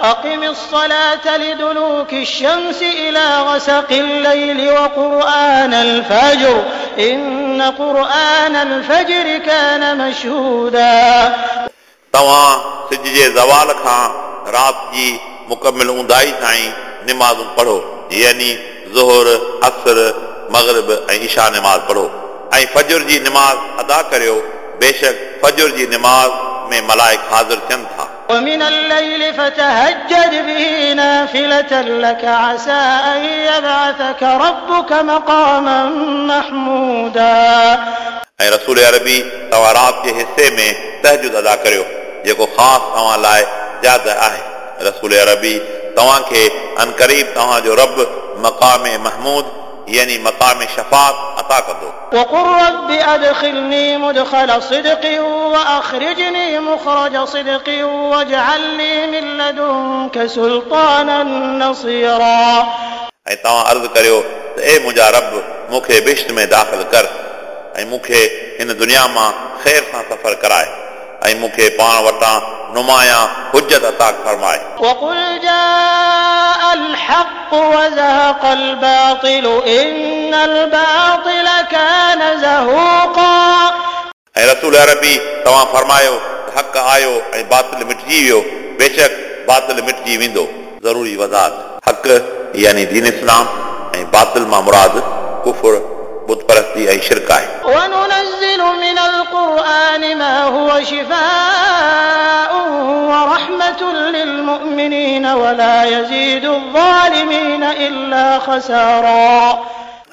أقم الصلاة لدلوك الشمس إلى غسق الليل وقرآن الفجر إن قرآن الفجر كان مشهودا तव्हां सिज जे ज़वाल खां राति जी मुकमिल ऊंदाई ताईं निमाज़ूं पढ़ो यानी ज़ोहर असर मग़रब ऐं ईशा निमाज़ पढ़ो ऐं फजुर जी निमाज़ अदा करियो बेशक फजुर जी निमाज़ में मलाइक हाज़िर थियनि था ومن الليل فتهجد به نافلة لك عسى أن يبعثك ربك مقاما محمودا ऐं रसूल अरबी तव्हां राति जे हिसे में तहजुद अदा करियो जेको ख़ासि तव्हां लाइ जाद आहे रसूल अरबी तव्हांखे अनक़रीब तव्हांजो रब मक़ाम महमूद यानी मक़ाम शफ़ात अता कंदो وقل رب أدخلني مدخل صدق وأخرجني مخرج صدق واجعل لي من لدنك سلطانا نصيرا ऐं तव्हां अर्ज़ु करियो त ए मुंहिंजा रब मूंखे बिश्त में दाख़िल कर ऐं मूंखे हिन दुनिया मां ख़ैर सां सफ़र कराए ऐं मूंखे पाण वटां नुमाया हुजत अता फरमाए وقل جاء الحق وزهق الباطل إن الباطل كان زهوقا ऐं रसूल अरबी तव्हां फरमायो त हक़ आयो ऐं बातिल मिटिजी वियो बेशक बातिल मिटिजी वेंदो ज़रूरी वज़ात हक़ यानी दीन इस्लाम ऐं बातिल मां मुराद कुफुर बुत परस्ती ऐं शिरक आहे وننزل من القرآن ما هو شفاء ورحمة للمؤمنين ولا يزيد الظالمين إلا خسارا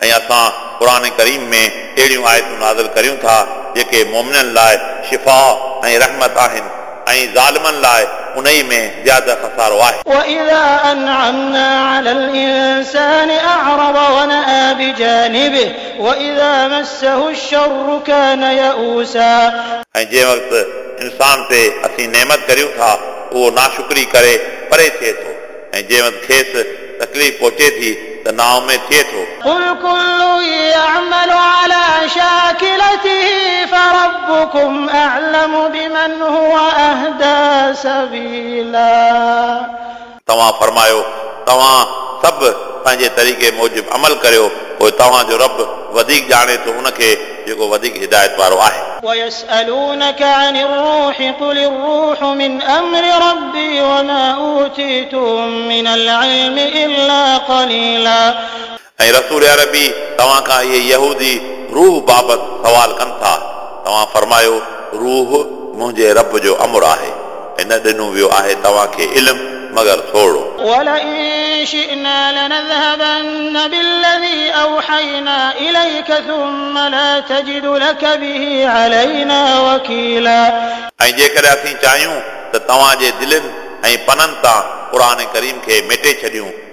ऐं असां क़ुर करीम में अहिड़ियूं आयतूं नाज़िल करियूं था जेके मोमिननि लाइ शिफ़ा ऐं रहमत आहिनि ऐं ज़ालिमनि लाइ उन ई में ज़्यादा खसारो आहे وإذا أنعمنا على الإنسان أعرض ونأى بجانبه وإذا مسه الشر كان يئوسا ऐं जंहिं वक़्तु इंसान ते असीं नेमत करियूं था उहो नाशुक्री करे परे थिए थो ऐं जंहिं वक़्तु खेसि तकलीफ़ पहुचे थी the Naomi Theatre. قل كل يعمل على شاكلته فربكم أعلم بمن هو أهدى سبيلا تمام فرمايو तव्हां सभु पंहिंजे तरीक़े मूजिबि अमल करियो पोइ तव्हांजो रब वधीक ॼाणे थो उनखे जेको वधीक हिदायत वारो आहे ويسألونك عن الروح قل الروح من أمر ربي وما أوتيتم من العلم إلا قليلا ऐं रसूल अरबी तव्हां खां इहे यहूदी रूह बाबति सवाल कनि था तव्हां फरमायो रूह मुंहिंजे रब जो अमुर आहे ऐं न ॾिनो वियो आहे तव्हांखे इल्मु मगर थोरो ولئن شئنا لنذهبن بالذي أوحينا إليك ثم لا تجد لك به علينا وكيلا ऐं जेकॾहिं असीं चाहियूं त तव्हांजे दिलनि ऐं पननि तां क़ुर करीम खे मेटे छॾियूं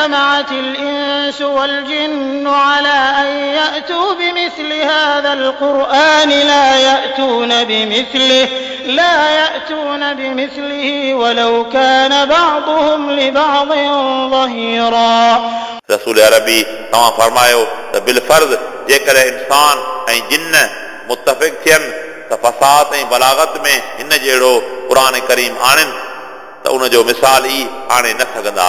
اجتمعت الإنس والجن على أن يأتوا بمثل هذا القرآن لا يأتون بمثله لا يأتون بمثله ولو كان بعضهم لبعض ظهيرا रसूल अरबी तव्हां फरमायो त बिल फर्ज़ जेकॾहिं इंसान ऐं जिन मुतफ़िक़ थियनि त फ़साद ऐं बलागत में हिन जहिड़ो क़ुर करीम आणनि त उनजो मिसाल ई आणे न सघंदा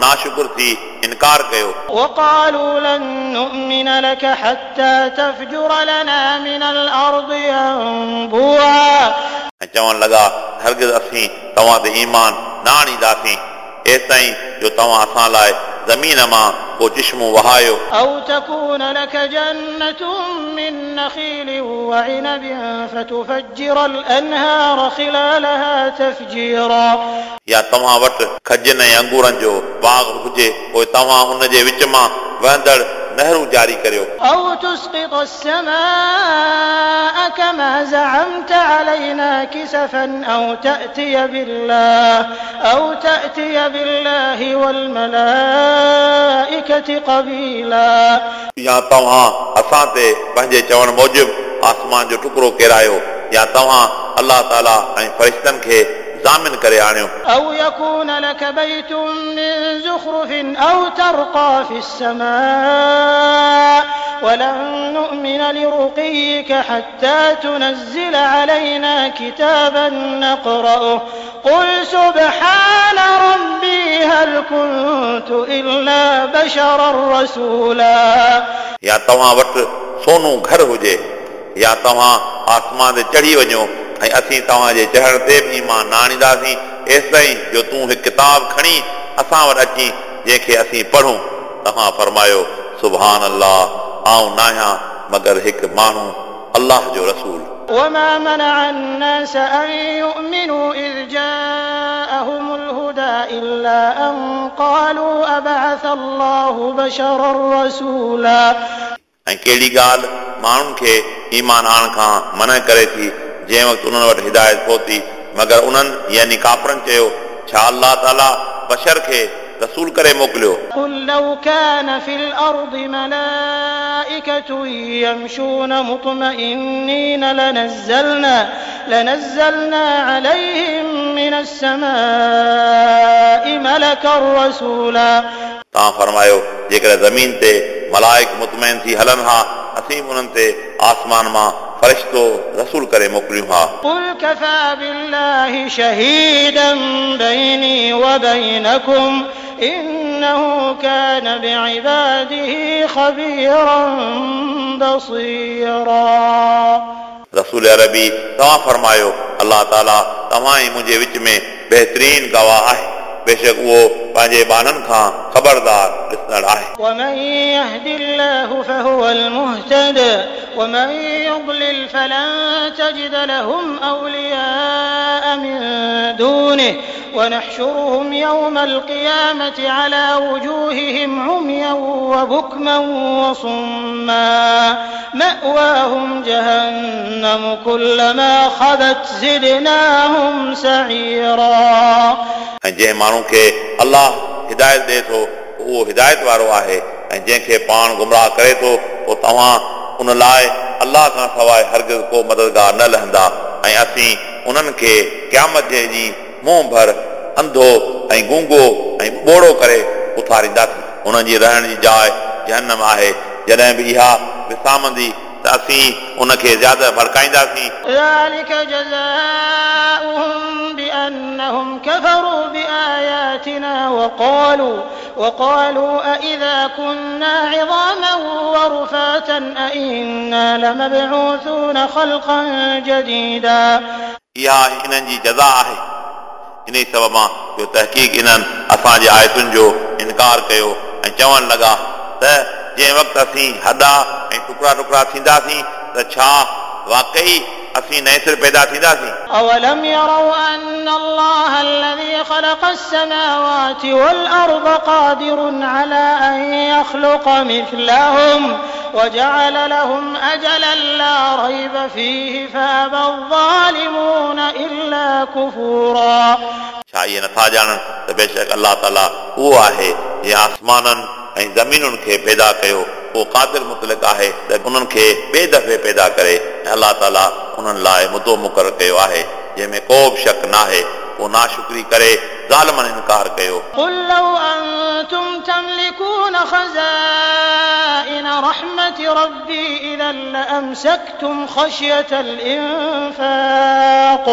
ناشکر تھی انکار کیو۔ وقالوا لن نؤمن لك حتى تفجر لنا من الأرض ينبوعا۔ چون لگا ہرگز اسیں تواں تے ایمان نہ آنیداسیں ایسائیں جو تواں اساں لائے लाइ ज़मीन मां को चिश्मो वहायो أو تكون لك جنة من نخيل وعنب فتفجر الأنهار خلالها تفجيرا या तव्हां वटि खजनि ऐं अंगूरनि जो बाग़ हुजे पोइ तव्हां उन जे विच मां वहंदड़ نهروں جاری کریو. أو تسقط السماء كما زعمت علينا كسفا أو تأتي بالله أو تأتي بالله والملائكة قبيلا. يا توهان اسان تي پنهنجي چوڻ موجب آسمان جو ٽڪرو ڪيرايو يا توهان الله تعاليٰ ۽ فرشتن کي ضامن کرے آنيو أو يكون لك بيت من زخرف أو ترقى في السماء ولن نؤمن لرقيك حتى تنزل علينا كتابا نقرأه قل سبحان ربي هل كنت الا بشرا رسولا۔ يا توهان وٽ سونو گھر هجي يا توهان آسمان تي چڙهي وڃو ऐं असीं तव्हांजे चढ़ण ते बि ईमान न आणींदासीं एसि ताईं जो तूं हिकु किताब खणी असां वटि अची जंहिंखे असीं पढ़ूं तव्हां फरमायो सुभान अलाह आऊं न आहियां मगर हिकु माण्हू अलाह जो रसूल وما منع الناس أن يؤمنوا إذ جاءهم الهدى إلا أن قالوا أبعث الله بشرا رسولا ऐं कहिड़ी ॻाल्हि माण्हुनि खे ईमान आणण खां मना करे थी जंहिं वक़्तु उन्हनि वटि हिदायत पहुती मगर उन्हनि यानी काफ़रनि चयो छा अलाह ताला बशर खे रसूल करे मोकिलियो قل لو كان في الأرض ملائكة يمشون مطمئنين لنزلنا لنزلنا عليهم من السماء ملكا رسولا तव्हां फरमायो जेकर ज़मीन ते मलाइक मुतमैन थी हलनि हा असीं बि उन्हनि ते आसमान मां فرشتو رسول ڪري موڪليون ہاں قل كفى بالله شهيدا بيني وبينكم إنه كان بعباده خبيرا بصيرا رسول عربي توهان فرمايو اللہ تعالی تمام مجھے وچ میں بہترین گواہ ہے۔ बेशक उहो पंहिंजे ॿाननि खां ख़बरदार ॾिसंदड़ आहे ومن يهد الله فهو المهتد ومن يضلل فلن تجد لهم أولياء من دونه ونحشرهم يوم القيامة على وجوههم عميا وبكما وصما مأواهم جهنم كلما خبت زدناهم سعيرا ऐं جنهن ماڻهو کي الله هدايت ڏئي ٿو اهو هدايت وارو آهي ۽ جنهن کي پاڻ گمراهه ڪري ٿو پوءِ توهان ان لاءِ الله کان سواءِ هرگز ڪو مددگار نه لهندا. ۽ اسين انهن کي قيامت جي ڏينهن منهن ڀر انڌو ۽ گونگو ۽ ٻوڙو ڪري اٿارينداسين انهن جي رهڻ جي جاءِ جهنم آهي. جڏهن به اها وسامندي ته اسين ان کي زياده ڀڙڪائينداسين وقالوا وقالوا أئذا كنا عظاما ورفاتا أئنا لمبعوثون خلقا جديدا इहा इन्हनि जी जज़ा आहे इन ई सबब मां जो तहक़ीक़ इन्हनि असांजे आयतुनि जो इनकार कयो ऐं चवणु लॻा त जंहिं वक़्तु असीं हॾा ऐं टुकड़ा टुकड़ा थींदासीं त छा वाकई असीं नए सिर पैदा थींदासीं أولم يروا أن الله الذي خلق السماوات والأرض قادر على أن يخلق مثلهم وجعل لهم أجلا لا ريب فيه فأبى الظالمون إلا كفورا छा इहे नथा ॼाणनि त बेशक अलाह ताला उहो आहे जंहिं आसमाननि ऐं ज़मीनुनि खे पैदा कयो उहो क़ादिर मुतलिक आहे त उन्हनि खे ॿिए दफ़े पैदा करे ऐं अलाह ताला उन्हनि लाइ मुदो मुक़ररु कयो आहे जंहिंमें को बि शक न आहे पोइ नाशुक्री करे ज़ालमनि इनकार कयो قل لو أنتم تملكون خزائن رحمة ربي إذا لأمسكتم خشية الإنفاق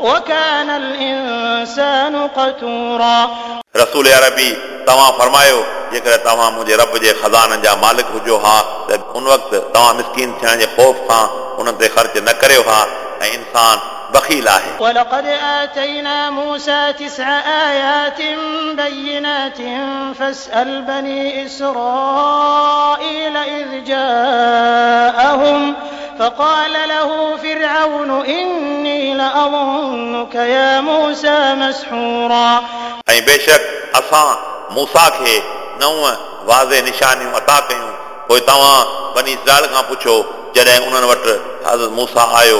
وكان الإنسان قتورا रसूल अरबी तव्हां फरमायो जेकर तव्हां मुंहिंजे रब जे खज़ाननि जा मालिक हुजो हा त उन वक़्तु तव्हां मिसकीन थियण जे ख़ौफ़ खां उन्हनि ते ख़र्च न करियो हा ऐं इंसान बख़ील आहे ولقد آتينا موسى تسع آيات بينات فاسأل بني إسرائيل إذ جاءهم فقال له فرعون إني لأظنك يا موسى مسحورا ऐं बेशक असां मूसा खे नव वाज़े निशानियूं अता कयूं पोइ तव्हां बनी इसराइल खां पुछो जॾहिं उन्हनि वटि हज़रत मूसा आयो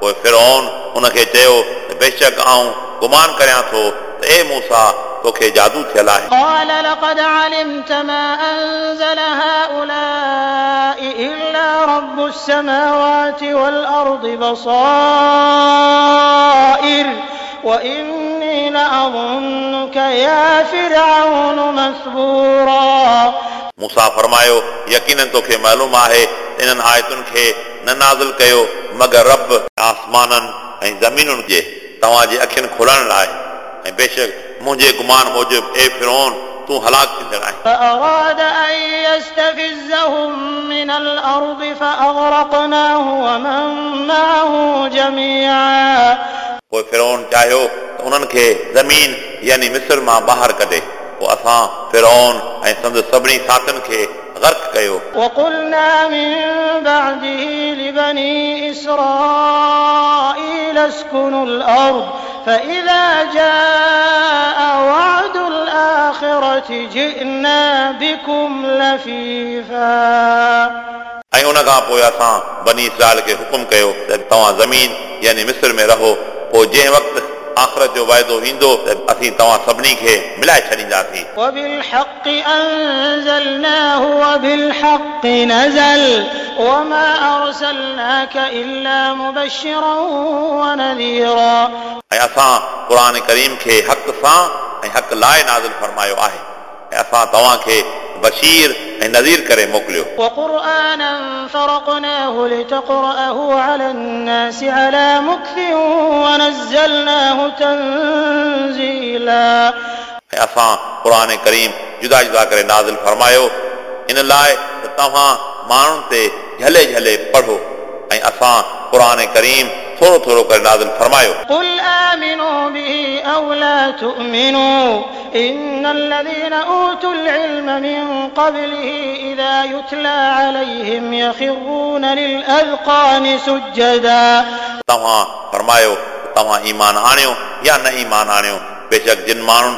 पोइ फिरोन उनखे चयो त बेशक आऊं गुमान करियां थो त ए मूसा तोखे जादू थियल आहे قال لقد علمت ما أنزل هؤلاء إلا رب السماوات والأرض بصائر وإني لأظنك يا فرعون مثبورا مون سان فرمايو يقين توکي معلوم آهي انهن آيتن کي نه نازل ڪيو مگر رب آسمانن ۽ زمينن جي توهان جي اکين کولڻ لاءِ. ۽ بيشڪ منهنجي گمان موجب اي فرعون تون هلاڪ ٿيندڙ پوءِ فرعون چاهيو ته انهن کي زمين يعني مصر مان ٻاهر ڪڍي पोइ असां फिरोन ऐं संदसि सभिनी साथियुनि खे गर्क कयो وقلنا من بعده لبني إسرائيل اسكنوا الأرض فإذا جاء وعد الآخرة جئنا بكم لفيفا ऐं उन खां पोइ असां बनी इसराइल खे हुकुम कयो त तव्हां ज़मीन यानी मिस्र में रहो पोइ जंहिं वक़्तु आख़िरत जो वाइदो ईंदो त असीं तव्हां सभिनी खे मिलाए छॾींदासीं وبالحق أنزلناه وبالحق نزل وما أرسلناك إلا مبشرا ونذيرا ऐं असां क़ुर करीम खे हक़ सां ऐं हक़ लाइ नाज़िल फरमायो आहे ऐं اسان توهان کي بشير ۽ نذير ڪري موڪليو. اسان پراڻي ڪريم جدا جدا ڪري ناز فرمايو. ان لاءِ ته توهان ماڻهن تي جھلي جھلي پڙهو ۽ اسان قرآن ڪريم ٿورو ٿورو ڪري نازل فرمايو تؤمنوا إن الذين أوتوا العلم من قبله إذا يتلى عليهم يخرون للأذقان سجدا. توهان فرمايو توهان ايمان آڻيو يا نه ايمان آڻيو بيشڪ جن ماڻهن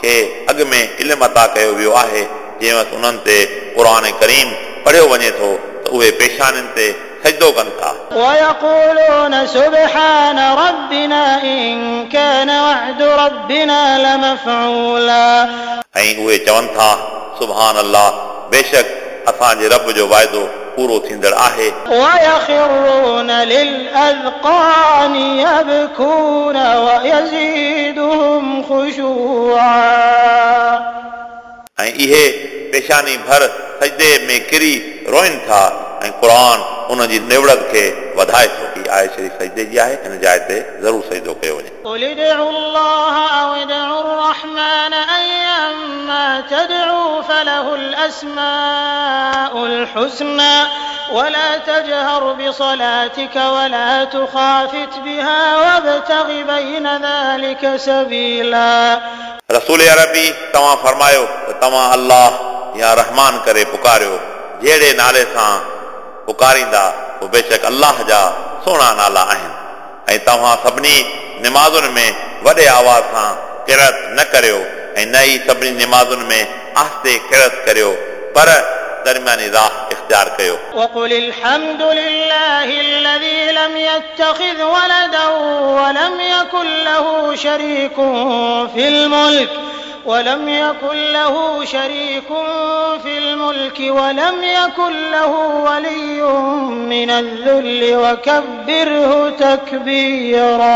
کي اڳ ۾ علم عطا ڪيو ويو آهي جنهن انهن تي قرآن کریم پڙهيو وڃي ٿو ته اهي پيشانين تي سجدو ڪن ٿا ويقولون سبحان ربنا ان كان وعد ربنا لمفعولا. ۽ اهي چون ٿا سبحان الله بيشڪ اسان جي رب جو واعدو پورو ٿيندڙ آهي ويخرون للاذقان يبكون ويزيدهم خشوعا. ۽ اهي پيشاني ڀر सजदे में किरी रोइनि था ऐं क़ुर उन जी निवड़त खे वधाए थो ही आहे श्री सजदे जी आहे हिन जाइ ते ज़रूरु सजदो कयो वञे قل ادعوا الله أو ادعوا الرحمن أيما تدعوا فله الأسماء الحسنى ولا تجهر بصلاتك ولا تخافت بها وابتغ بين ذلك سبيلا रसूल अरबी तव्हां फरमायो त तव्हां अलाह या रहमान करे पुकारियो जहिड़े नाले सां पुकारींदा पोइ बेशक अलाह जा सुहिणा नाला आहिनि ऐं तव्हां सभिनी निमाज़ुनि में वॾे आवाज़ सां किरत न करियो ऐं न ई सभिनी निमाज़ुनि में आस्ते किरत करियो पर दरमियानी राह इख़्तियार कयो وقل الحمد لله الذي لم يتخذ ولدا ولم يكن له شريك في الملك ولم يكن له شريك في الملك ولم يكن له ولي من الذل وكبره تكبيرا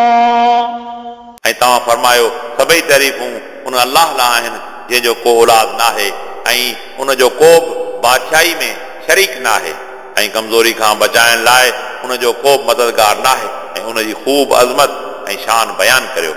ऐं तव्हां फरमायो सभई तारीफ़ूं उन अलाह लाइ आहिनि जंहिंजो को औलाद न आहे ऐं उन जो को बि बादशाही में शरीक न आहे ऐं कमज़ोरी खां बचाइण लाइ उन जो को बि मददगार न आहे ऐं उन जी ख़ूब अज़मत ऐं शान बयानु करियो